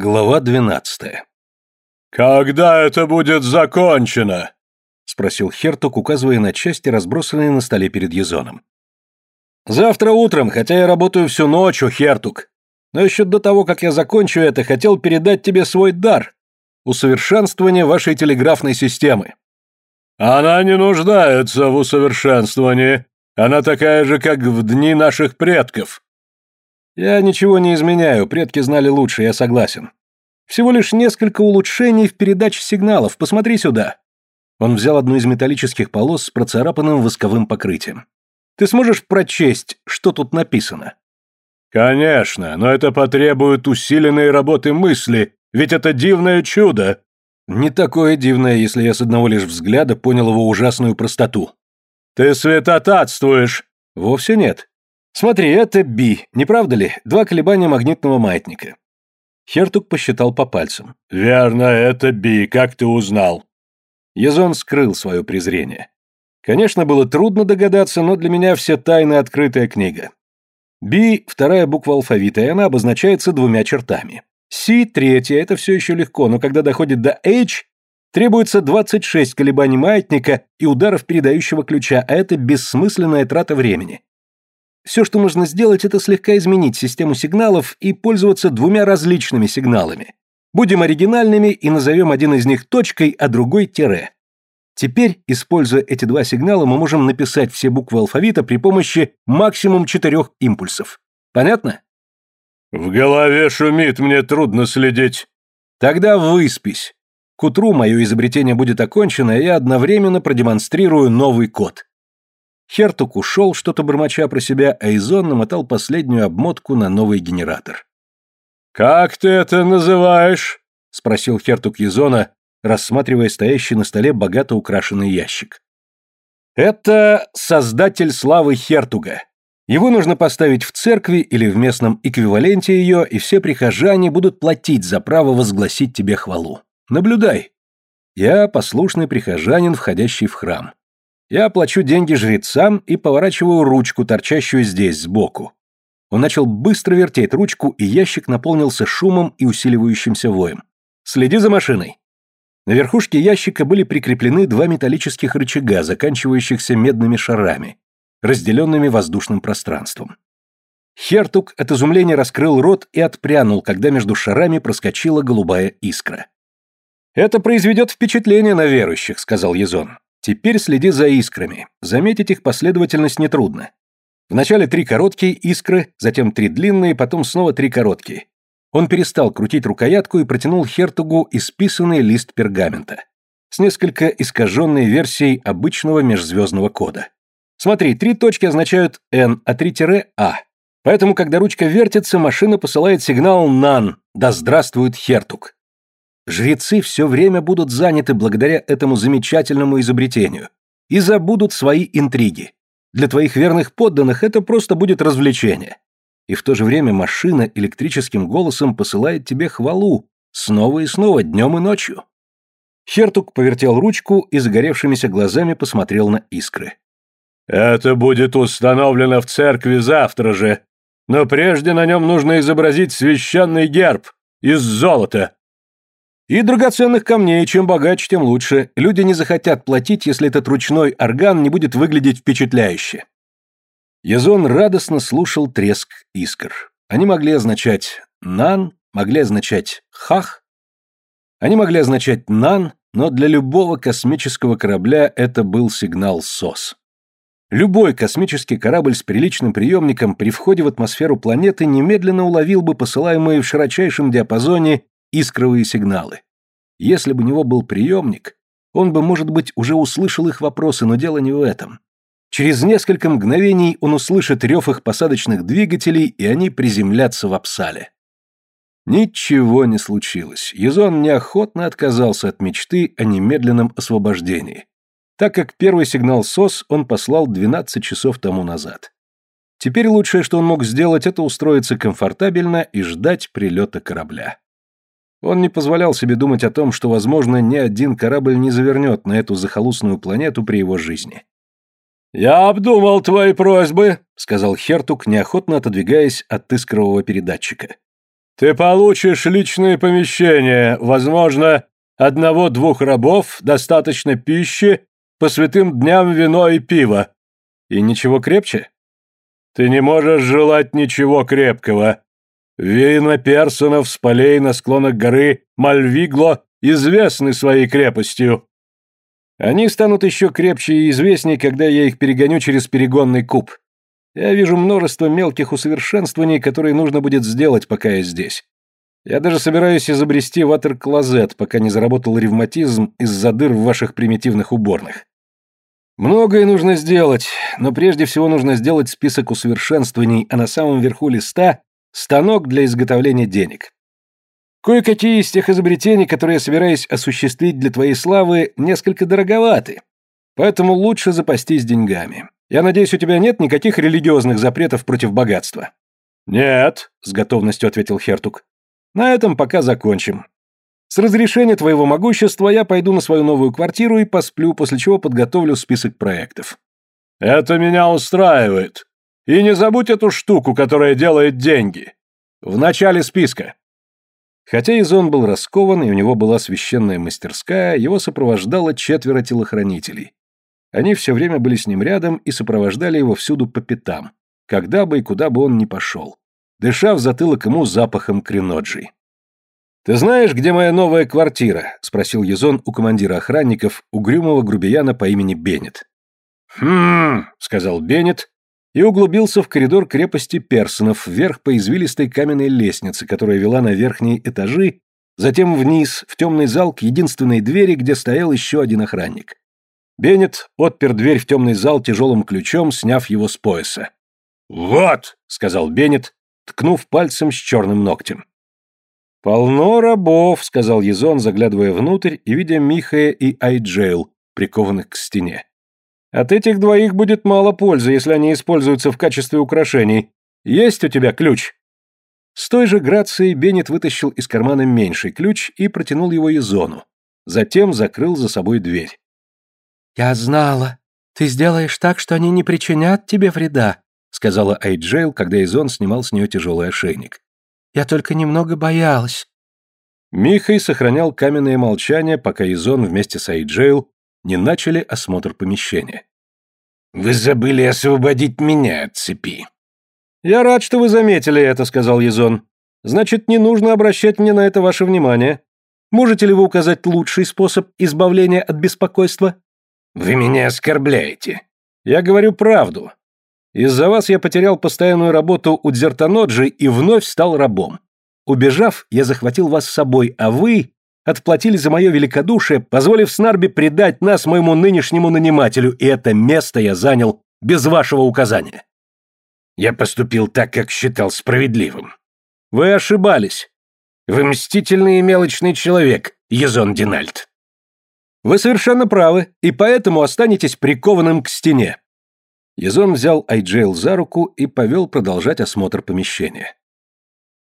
Глава двенадцатая. «Когда это будет закончено?» — спросил Хертук, указывая на части, разбросанные на столе перед Езоном. «Завтра утром, хотя я работаю всю ночь, у Хертук. Но еще до того, как я закончу это, хотел передать тебе свой дар — усовершенствование вашей телеграфной системы». «Она не нуждается в усовершенствовании. Она такая же, как в дни наших предков», я ничего не изменяю, предки знали лучше, я согласен. Всего лишь несколько улучшений в передаче сигналов, посмотри сюда. Он взял одну из металлических полос с процарапанным восковым покрытием. Ты сможешь прочесть, что тут написано? Конечно, но это потребует усиленной работы мысли, ведь это дивное чудо. Не такое дивное, если я с одного лишь взгляда понял его ужасную простоту. Ты святотатствуешь. Вовсе нет. Смотри, это Би, не правда ли? Два колебания магнитного маятника. Хертук посчитал по пальцам. Верно, это Би, как ты узнал? Язон скрыл свое презрение. Конечно, было трудно догадаться, но для меня все тайны открытая книга. Би – вторая буква алфавита, и она обозначается двумя чертами. Си – третья, это все еще легко, но когда доходит до H, требуется 26 колебаний маятника и ударов передающего ключа, а это бессмысленная трата времени. Все, что нужно сделать, это слегка изменить систему сигналов и пользоваться двумя различными сигналами. Будем оригинальными и назовем один из них точкой, а другой тире. Теперь, используя эти два сигнала, мы можем написать все буквы алфавита при помощи максимум четырех импульсов. Понятно? В голове шумит, мне трудно следить. Тогда выспись. К утру мое изобретение будет окончено, и я одновременно продемонстрирую новый код. Хертук ушел, что-то бормоча про себя, а Изон намотал последнюю обмотку на новый генератор. «Как ты это называешь?» — спросил Хертук Изона, рассматривая стоящий на столе богато украшенный ящик. «Это создатель славы Хертуга. Его нужно поставить в церкви или в местном эквиваленте ее, и все прихожане будут платить за право возгласить тебе хвалу. Наблюдай. Я послушный прихожанин, входящий в храм. Я плачу деньги жрецам и поворачиваю ручку, торчащую здесь, сбоку. Он начал быстро вертеть ручку, и ящик наполнился шумом и усиливающимся воем. «Следи за машиной!» На верхушке ящика были прикреплены два металлических рычага, заканчивающихся медными шарами, разделенными воздушным пространством. Хертук от изумления раскрыл рот и отпрянул, когда между шарами проскочила голубая искра. «Это произведет впечатление на верующих», — сказал Езон. Теперь следи за искрами. Заметить их последовательность нетрудно. Вначале три короткие искры, затем три длинные, потом снова три короткие. Он перестал крутить рукоятку и протянул Хертугу исписанный лист пергамента с несколько искаженной версией обычного межзвездного кода. Смотри, три точки означают N, а три тире А. Поэтому, когда ручка вертится, машина посылает сигнал «НАН» «Да здравствует Хертуг». Жрецы все время будут заняты благодаря этому замечательному изобретению и забудут свои интриги. Для твоих верных подданных это просто будет развлечение. И в то же время машина электрическим голосом посылает тебе хвалу, снова и снова, днем и ночью. Хертук повертел ручку и загоревшимися глазами посмотрел на искры. «Это будет установлено в церкви завтра же, но прежде на нем нужно изобразить священный герб из золота. И драгоценных камней, чем богаче, тем лучше. Люди не захотят платить, если этот ручной орган не будет выглядеть впечатляюще. Язон радостно слушал треск искр. Они могли означать «нан», могли означать «хах». Они могли означать «нан», но для любого космического корабля это был сигнал СОС. Любой космический корабль с приличным приемником при входе в атмосферу планеты немедленно уловил бы посылаемые в широчайшем диапазоне искровые сигналы. Если бы у него был приемник, он бы, может быть, уже услышал их вопросы, но дело не в этом. Через несколько мгновений он услышит рев их посадочных двигателей, и они приземлятся в Апсале. Ничего не случилось. Езон неохотно отказался от мечты о немедленном освобождении, так как первый сигнал СОС он послал 12 часов тому назад. Теперь лучшее, что он мог сделать, это устроиться комфортабельно и ждать прилета корабля. Он не позволял себе думать о том, что, возможно, ни один корабль не завернет на эту захолустную планету при его жизни. «Я обдумал твои просьбы», — сказал Хертук, неохотно отодвигаясь от искрового передатчика. Ты получишь личное помещение, возможно, одного-двух рабов, достаточно пищи, по святым дням вино и пиво. И ничего крепче? Ты не можешь желать ничего крепкого. Вина персонов с полей на склонах горы Мальвигло известны своей крепостью. Они станут еще крепче и известнее, когда я их перегоню через перегонный куб. Я вижу множество мелких усовершенствований, которые нужно будет сделать, пока я здесь. Я даже собираюсь изобрести ватер-клозет, пока не заработал ревматизм из-за дыр в ваших примитивных уборных. Многое нужно сделать, но прежде всего нужно сделать список усовершенствований, а на самом верху листа – станок для изготовления денег. Кое-какие из тех изобретений, которые я собираюсь осуществить для твоей славы, несколько дороговаты, поэтому лучше запастись деньгами. Я надеюсь, у тебя нет никаких религиозных запретов против богатства?» «Нет», — с готовностью ответил Хертук. «На этом пока закончим. С разрешения твоего могущества я пойду на свою новую квартиру и посплю, после чего подготовлю список проектов». «Это меня устраивает. И не забудь эту штуку, которая делает деньги. В начале списка». Хотя Изон был раскован, и у него была священная мастерская, его сопровождало четверо телохранителей. Они все время были с ним рядом и сопровождали его всюду по пятам, когда бы и куда бы он ни пошел, дыша в затылок ему запахом креноджи. «Ты знаешь, где моя новая квартира?» — спросил Езон у командира охранников, угрюмого грубияна по имени Беннет. «Хм...» — сказал Беннет и углубился в коридор крепости Персонов вверх по извилистой каменной лестнице, которая вела на верхние этажи, затем вниз, в темный зал к единственной двери, где стоял еще один охранник. Беннет отпер дверь в темный зал тяжелым ключом, сняв его с пояса. «Вот!» — сказал Беннет, ткнув пальцем с черным ногтем. «Полно рабов», — сказал Езон, заглядывая внутрь и видя Михая и Айджейл, прикованных к стене. «От этих двоих будет мало пользы, если они используются в качестве украшений. Есть у тебя ключ?» С той же грацией Беннет вытащил из кармана меньший ключ и протянул его Езону. Затем закрыл за собой дверь. «Я знала. Ты сделаешь так, что они не причинят тебе вреда», сказала Айджейл, когда Изон снимал с нее тяжелый ошейник. «Я только немного боялась». Михай сохранял каменное молчание, пока Изон вместе с Айджейл не начали осмотр помещения. «Вы забыли освободить меня от цепи». «Я рад, что вы заметили это», — сказал Езон. «Значит, не нужно обращать мне на это ваше внимание. Можете ли вы указать лучший способ избавления от беспокойства?» «Вы меня оскорбляете». «Я говорю правду. Из-за вас я потерял постоянную работу у Дзертаноджи и вновь стал рабом. Убежав, я захватил вас с собой, а вы отплатили за мое великодушие, позволив Снарби предать нас моему нынешнему нанимателю, и это место я занял без вашего указания». «Я поступил так, как считал справедливым». «Вы ошибались». «Вы мстительный и мелочный человек, Езон Динальд». Вы совершенно правы, и поэтому останетесь прикованным к стене. Язон взял Айджейл за руку и повел продолжать осмотр помещения.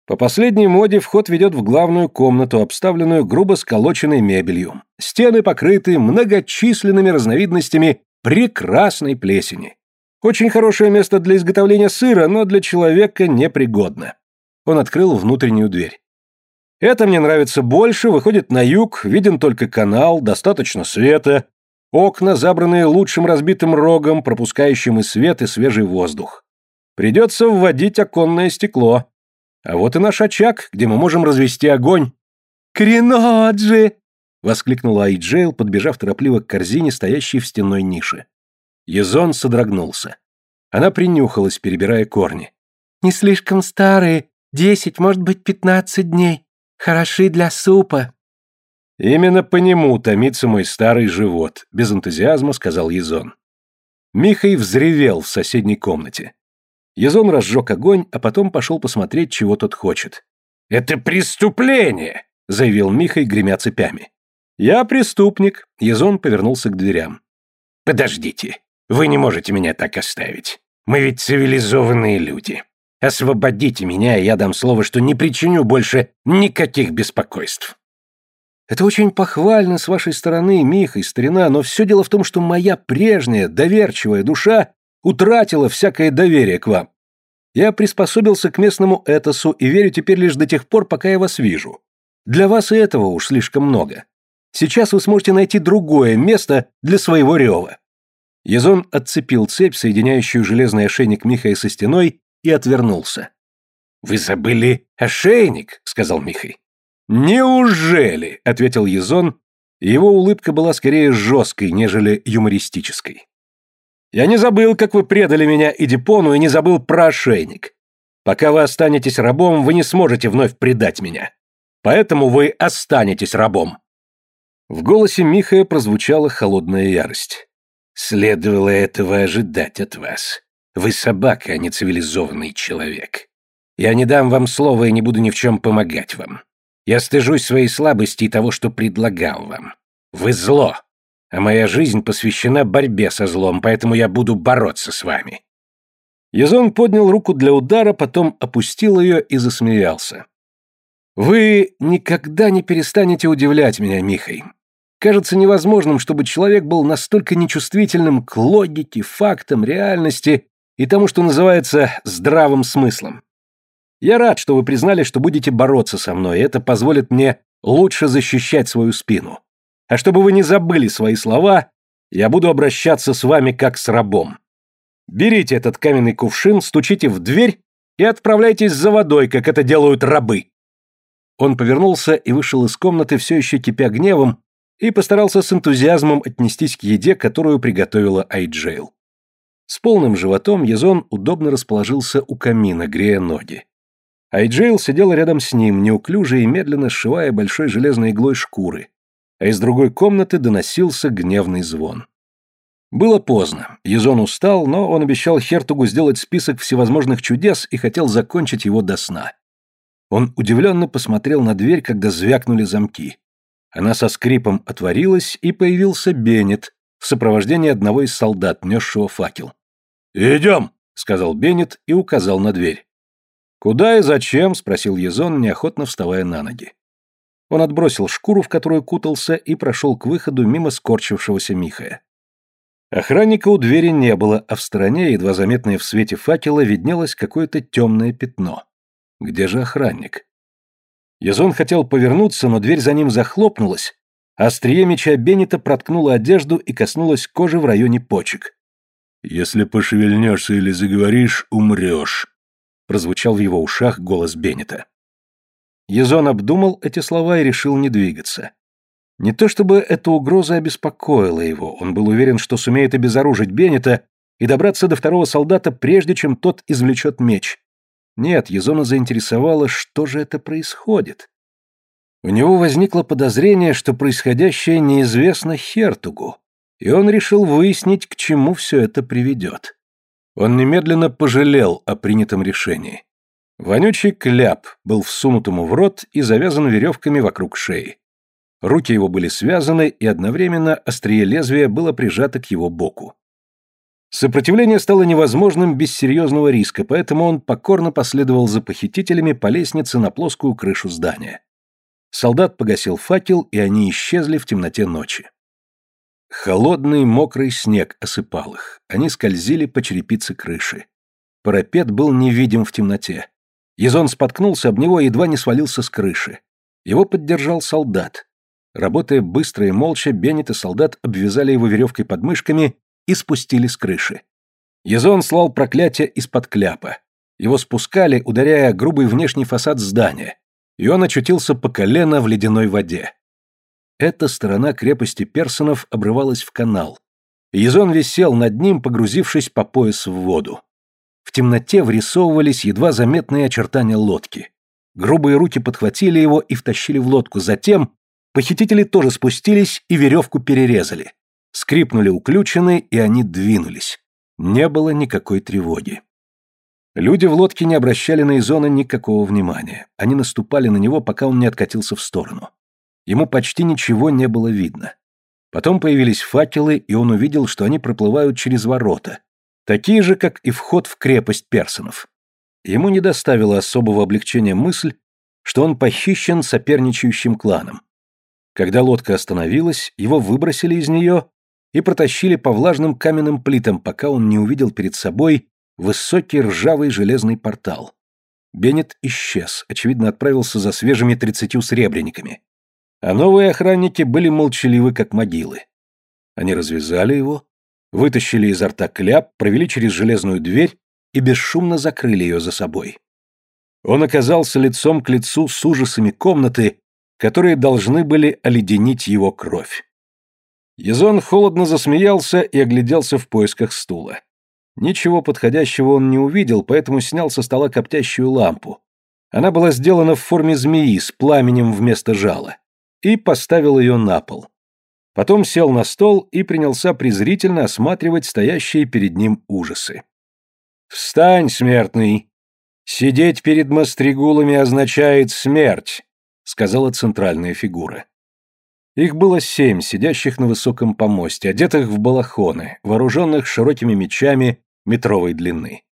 По последней моде вход ведет в главную комнату, обставленную грубо сколоченной мебелью. Стены покрыты многочисленными разновидностями прекрасной плесени. Очень хорошее место для изготовления сыра, но для человека непригодно. Он открыл внутреннюю дверь. Это мне нравится больше, выходит на юг, виден только канал, достаточно света, окна, забранные лучшим разбитым рогом, пропускающим и свет, и свежий воздух. Придется вводить оконное стекло. А вот и наш очаг, где мы можем развести огонь. «Креноджи!» — воскликнула Айджейл, подбежав торопливо к корзине, стоящей в стенной нише. Езон содрогнулся. Она принюхалась, перебирая корни. «Не слишком старые, десять, может быть, пятнадцать дней. Хороши для супа. Именно по нему томится мой старый живот, без энтузиазма сказал Езон. Михай взревел в соседней комнате. Езон разжег огонь, а потом пошел посмотреть, чего тот хочет. «Это преступление!» — заявил Михай, гремя цепями. «Я преступник», — Езон повернулся к дверям. «Подождите, вы не можете меня так оставить. Мы ведь цивилизованные люди. Освободите меня, и я дам слово, что не причиню больше никаких беспокойств. Это очень похвально с вашей стороны, Миха и старина, но все дело в том, что моя прежняя, доверчивая душа утратила всякое доверие к вам. Я приспособился к местному этосу и верю теперь лишь до тех пор, пока я вас вижу. Для вас и этого уж слишком много. Сейчас вы сможете найти другое место для своего рева». Язон отцепил цепь, соединяющую железный ошейник Михая со стеной, и отвернулся. «Вы забыли ошейник», — сказал Михай. «Неужели?» — ответил Язон, его улыбка была скорее жесткой, нежели юмористической. «Я не забыл, как вы предали меня и Дипону, и не забыл про ошейник. Пока вы останетесь рабом, вы не сможете вновь предать меня. Поэтому вы останетесь рабом». В голосе Михая прозвучала холодная ярость. «Следовало этого ожидать от вас. Вы собака, а не цивилизованный человек. Я не дам вам слова и не буду ни в чем помогать вам. Я стыжусь своей слабости и того, что предлагал вам. Вы зло, а моя жизнь посвящена борьбе со злом, поэтому я буду бороться с вами». Язон поднял руку для удара, потом опустил ее и засмеялся. «Вы никогда не перестанете удивлять меня, Михай. Кажется невозможным, чтобы человек был настолько нечувствительным к логике, фактам, реальности и тому, что называется здравым смыслом. Я рад, что вы признали, что будете бороться со мной, и это позволит мне лучше защищать свою спину. А чтобы вы не забыли свои слова, я буду обращаться с вами как с рабом. Берите этот каменный кувшин, стучите в дверь и отправляйтесь за водой, как это делают рабы». Он повернулся и вышел из комнаты, все еще кипя гневом, и постарался с энтузиазмом отнестись к еде, которую приготовила Айджейл. С полным животом Язон удобно расположился у камина, грея ноги. Айджейл сидела рядом с ним, неуклюже и медленно сшивая большой железной иглой шкуры, а из другой комнаты доносился гневный звон. Было поздно. Язон устал, но он обещал Хертугу сделать список всевозможных чудес и хотел закончить его до сна. Он удивленно посмотрел на дверь, когда звякнули замки. Она со скрипом отворилась, и появился Беннет в сопровождении одного из солдат, несшего факел. «Идем», — сказал Беннет и указал на дверь. «Куда и зачем?» — спросил Езон, неохотно вставая на ноги. Он отбросил шкуру, в которую кутался, и прошел к выходу мимо скорчившегося Михая. Охранника у двери не было, а в стороне, едва заметное в свете факела, виднелось какое-то темное пятно. Где же охранник? Язон хотел повернуться, но дверь за ним захлопнулась, а острие меча Беннета проткнуло одежду и коснулось кожи в районе почек. «Если пошевельнешься или заговоришь, умрешь», прозвучал в его ушах голос Беннета. Езон обдумал эти слова и решил не двигаться. Не то чтобы эта угроза обеспокоила его, он был уверен, что сумеет обезоружить Беннета и добраться до второго солдата, прежде чем тот извлечет меч. Нет, Езона заинтересовало, что же это происходит. У него возникло подозрение, что происходящее неизвестно Хертугу, и он решил выяснить, к чему все это приведет. Он немедленно пожалел о принятом решении. Вонючий кляп был всунут ему в рот и завязан веревками вокруг шеи. Руки его были связаны, и одновременно острие лезвия было прижато к его боку. Сопротивление стало невозможным без серьезного риска, поэтому он покорно последовал за похитителями по лестнице на плоскую крышу здания. Солдат погасил факел, и они исчезли в темноте ночи. Холодный мокрый снег осыпал их. Они скользили по черепице крыши. Парапет был невидим в темноте. Езон споткнулся об него и едва не свалился с крыши. Его поддержал солдат. Работая быстро и молча, Беннет и солдат обвязали его веревкой под мышками и спустили с крыши. Езон слал проклятие из-под кляпа. Его спускали, ударяя грубый внешний фасад здания, и он очутился по колено в ледяной воде. Эта сторона крепости персонов обрывалась в канал. Езон висел над ним, погрузившись по пояс в воду. В темноте врисовывались едва заметные очертания лодки. Грубые руки подхватили его и втащили в лодку. Затем похитители тоже спустились и веревку перерезали. Скрипнули уключены, и они двинулись. Не было никакой тревоги. Люди в лодке не обращали на Изона никакого внимания. Они наступали на него, пока он не откатился в сторону. Ему почти ничего не было видно. Потом появились факелы, и он увидел, что они проплывают через ворота, такие же, как и вход в крепость персонов. Ему не доставило особого облегчения мысль, что он похищен соперничающим кланом. Когда лодка остановилась, его выбросили из нее и протащили по влажным каменным плитам, пока он не увидел перед собой высокий ржавый железный портал. Беннет исчез, очевидно, отправился за свежими тридцатью сребрениками. А новые охранники были молчаливы, как могилы. Они развязали его, вытащили изо рта кляп, провели через железную дверь и бесшумно закрыли ее за собой. Он оказался лицом к лицу с ужасами комнаты, которые должны были оледенить его кровь. Язон холодно засмеялся и огляделся в поисках стула. Ничего подходящего он не увидел, поэтому снял со стола коптящую лампу. Она была сделана в форме змеи с пламенем вместо жала. И поставил ее на пол. Потом сел на стол и принялся презрительно осматривать стоящие перед ним ужасы. «Встань, смертный! Сидеть перед мастригулами означает смерть!» — сказала центральная фигура. Их было семь, сидящих на высоком помосте, одетых в балахоны, вооруженных широкими мечами метровой длины.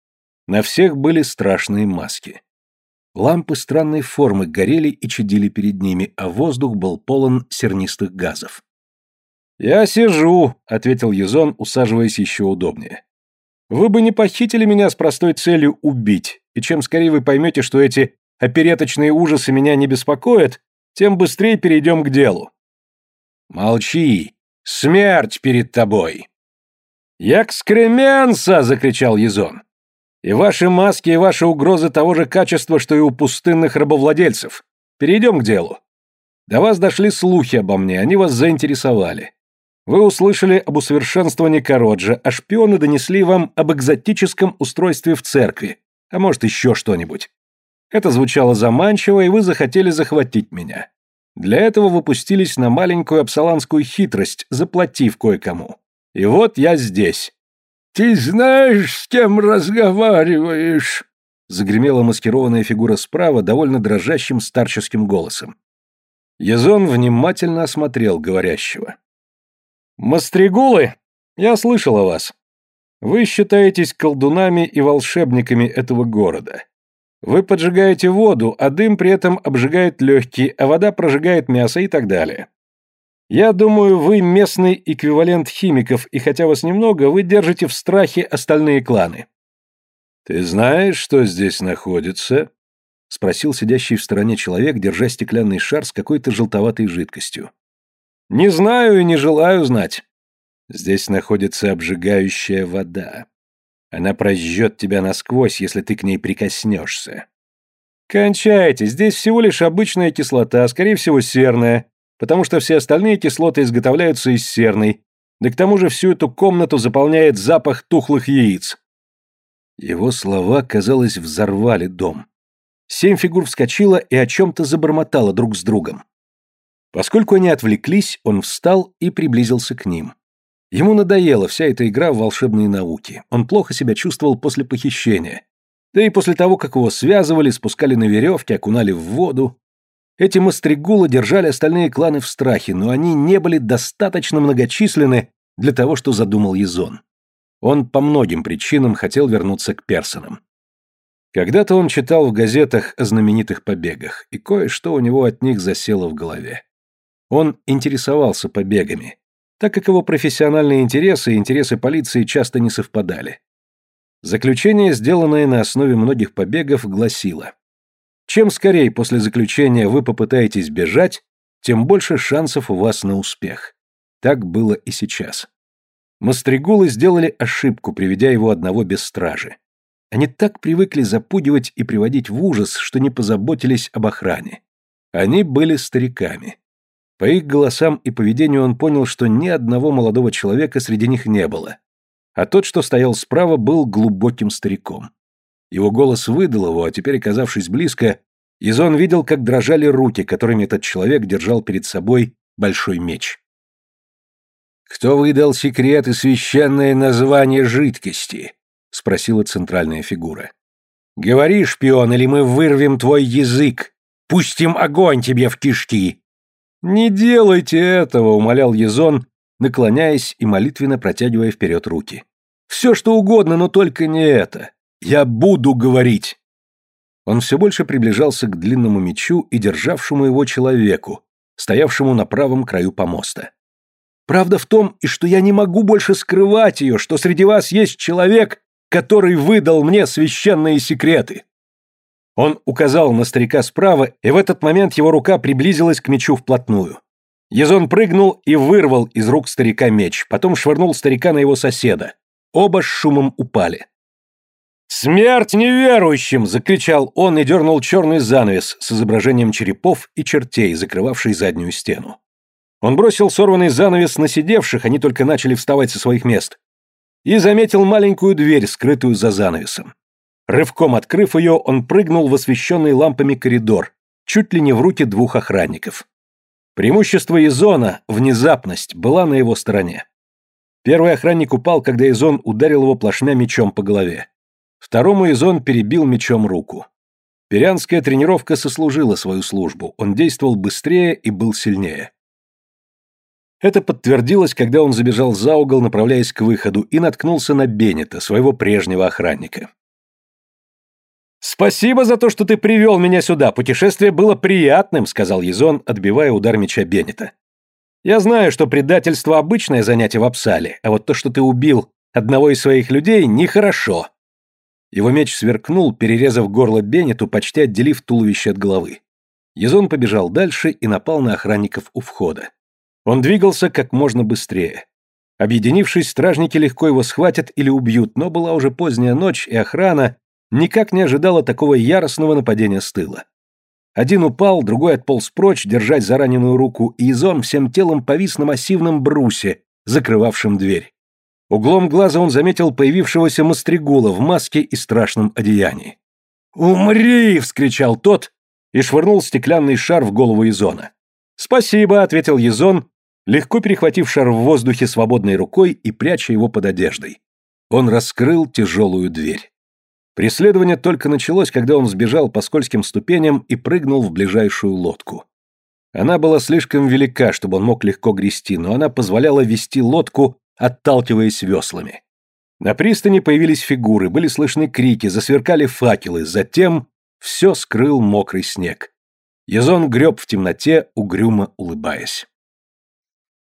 На всех были страшные маски. Лампы странной формы горели и чадили перед ними, а воздух был полон сернистых газов. «Я сижу», — ответил Язон, усаживаясь еще удобнее. «Вы бы не похитили меня с простой целью убить, и чем скорее вы поймете, что эти опереточные ужасы меня не беспокоят, тем быстрее перейдем к делу». «Молчи! Смерть перед тобой!» «Якскременса!» — закричал Езон. «И ваши маски, и ваши угрозы того же качества, что и у пустынных рабовладельцев. Перейдем к делу. До вас дошли слухи обо мне, они вас заинтересовали. Вы услышали об усовершенствовании Короджа, а шпионы донесли вам об экзотическом устройстве в церкви, а может еще что-нибудь. Это звучало заманчиво, и вы захотели захватить меня. Для этого выпустились на маленькую апсаланскую хитрость, заплатив кое-кому. И вот я здесь. «Ты знаешь, с кем разговариваешь?» Загремела маскированная фигура справа довольно дрожащим старческим голосом. Язон внимательно осмотрел говорящего. «Мастригулы, я слышал о вас. Вы считаетесь колдунами и волшебниками этого города. Вы поджигаете воду, а дым при этом обжигает легкие, а вода прожигает мясо и так далее. Я думаю, вы местный эквивалент химиков, и хотя вас немного, вы держите в страхе остальные кланы. Ты знаешь, что здесь находится? спросил сидящий в стороне человек, держа стеклянный шар с какой-то желтоватой жидкостью. Не знаю и не желаю знать. Здесь находится обжигающая вода. Она прожжет тебя насквозь, если ты к ней прикоснешься. Кончайте, здесь всего лишь обычная кислота, скорее всего серная, потому что все остальные кислоты изготовляются из серной, да к тому же всю эту комнату заполняет запах тухлых яиц. Его слова, казалось, взорвали дом. Семь фигур вскочила и о чем-то забормотала друг с другом. Поскольку они отвлеклись, он встал и приблизился к ним. Ему надоела вся эта игра в волшебные науки. Он плохо себя чувствовал после похищения. Да и после того, как его связывали, спускали на веревке, окунали в воду. Эти мастригулы держали остальные кланы в страхе, но они не были достаточно многочисленны для того, что задумал Езон. Он по многим причинам хотел вернуться к персонам. Когда-то он читал в газетах о знаменитых побегах, и кое-что у него от них засело в голове. Он интересовался побегами, так как его профессиональные интересы и интересы полиции часто не совпадали. Заключение, сделанное на основе многих побегов, гласило «Чем скорее после заключения вы попытаетесь бежать, тем больше шансов у вас на успех». Так было и сейчас. Мастригулы сделали ошибку, приведя его одного без стражи. Они так привыкли запугивать и приводить в ужас, что не позаботились об охране. Они были стариками. По их голосам и поведению он понял, что ни одного молодого человека среди них не было. А тот, что стоял справа, был глубоким стариком. Его голос выдал его, а теперь, оказавшись близко, Изон видел, как дрожали руки, которыми этот человек держал перед собой большой меч. «Кто выдал секрет и священное название жидкости?» — спросила центральная фигура. «Говори, шпион, или мы вырвем твой язык, пустим огонь тебе в кишки!» «Не делайте этого!» — умолял Езон, наклоняясь и молитвенно протягивая вперед руки. «Все что угодно, но только не это! Я буду говорить!» Он все больше приближался к длинному мечу и державшему его человеку, стоявшему на правом краю помоста. «Правда в том, и что я не могу больше скрывать ее, что среди вас есть человек, который выдал мне священные секреты!» Он указал на старика справа, и в этот момент его рука приблизилась к мечу вплотную. Езон прыгнул и вырвал из рук старика меч, потом швырнул старика на его соседа. Оба с шумом упали. «Смерть неверующим!» — закричал он и дернул черный занавес с изображением черепов и чертей, закрывавший заднюю стену. Он бросил сорванный занавес на сидевших, они только начали вставать со своих мест, и заметил маленькую дверь, скрытую за занавесом. Рывком открыв ее, он прыгнул в освещенный лампами коридор, чуть ли не в руки двух охранников. Преимущество Изона, внезапность, была на его стороне. Первый охранник упал, когда Изон ударил его плашмя мечом по голове. Второму Изон перебил мечом руку. Перянская тренировка сослужила свою службу, он действовал быстрее и был сильнее. Это подтвердилось, когда он забежал за угол, направляясь к выходу, и наткнулся на Беннета, своего прежнего охранника. «Спасибо за то, что ты привел меня сюда. Путешествие было приятным», — сказал Езон, отбивая удар меча Беннета. «Я знаю, что предательство — обычное занятие в Апсале, а вот то, что ты убил одного из своих людей, нехорошо». Его меч сверкнул, перерезав горло Беннету, почти отделив туловище от головы. Езон побежал дальше и напал на охранников у входа. Он двигался как можно быстрее. Объединившись, стражники легко его схватят или убьют, но была уже поздняя ночь, и охрана никак не ожидала такого яростного нападения с тыла. Один упал, другой отполз прочь, держать за раненую руку, и Изон всем телом повис на массивном брусе, закрывавшем дверь. Углом глаза он заметил появившегося Мастригула в маске и страшном одеянии. «Умри!» — вскричал тот и швырнул стеклянный шар в голову Изона. «Спасибо», — ответил Езон, легко перехватив шар в воздухе свободной рукой и пряча его под одеждой. Он раскрыл тяжелую дверь. Преследование только началось, когда он сбежал по скользким ступеням и прыгнул в ближайшую лодку. Она была слишком велика, чтобы он мог легко грести, но она позволяла вести лодку, отталкиваясь веслами. На пристани появились фигуры, были слышны крики, засверкали факелы, затем все скрыл мокрый снег. Язон греб в темноте, угрюмо улыбаясь.